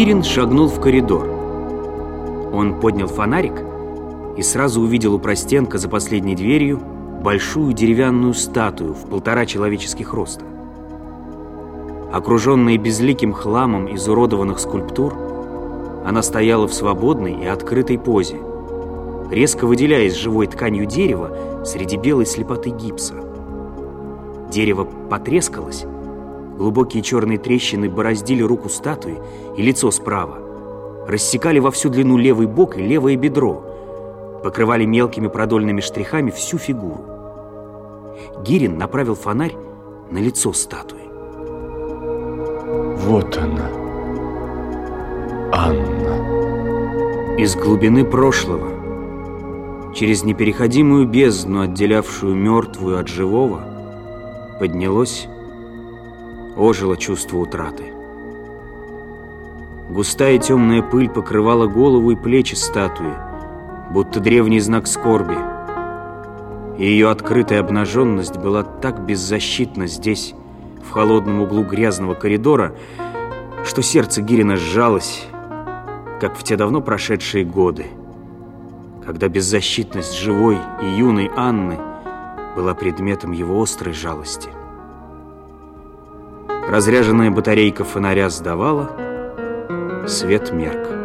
Гирин шагнул в коридор. Он поднял фонарик и сразу увидел у простенка за последней дверью большую деревянную статую в полтора человеческих роста. Окруженная безликим хламом изуродованных скульптур, она стояла в свободной и открытой позе, резко выделяясь живой тканью дерева среди белой слепоты гипса. Дерево потрескалось, глубокие черные трещины бороздили руку статуи и лицо справа, рассекали во всю длину левый бок и левое бедро, покрывали мелкими продольными штрихами всю фигуру. Гирин направил фонарь на лицо статуи. Вот она, Анна. Из глубины прошлого, через непереходимую бездну, отделявшую мертвую от живого, поднялось, ожило чувство утраты. Густая темная пыль покрывала голову и плечи статуи, будто древний знак скорби. И ее открытая обнаженность была так беззащитна здесь, в холодном углу грязного коридора, что сердце Гирина сжалось, как в те давно прошедшие годы, когда беззащитность живой и юной Анны была предметом его острой жалости. Разряженная батарейка фонаря сдавала, свет мерк.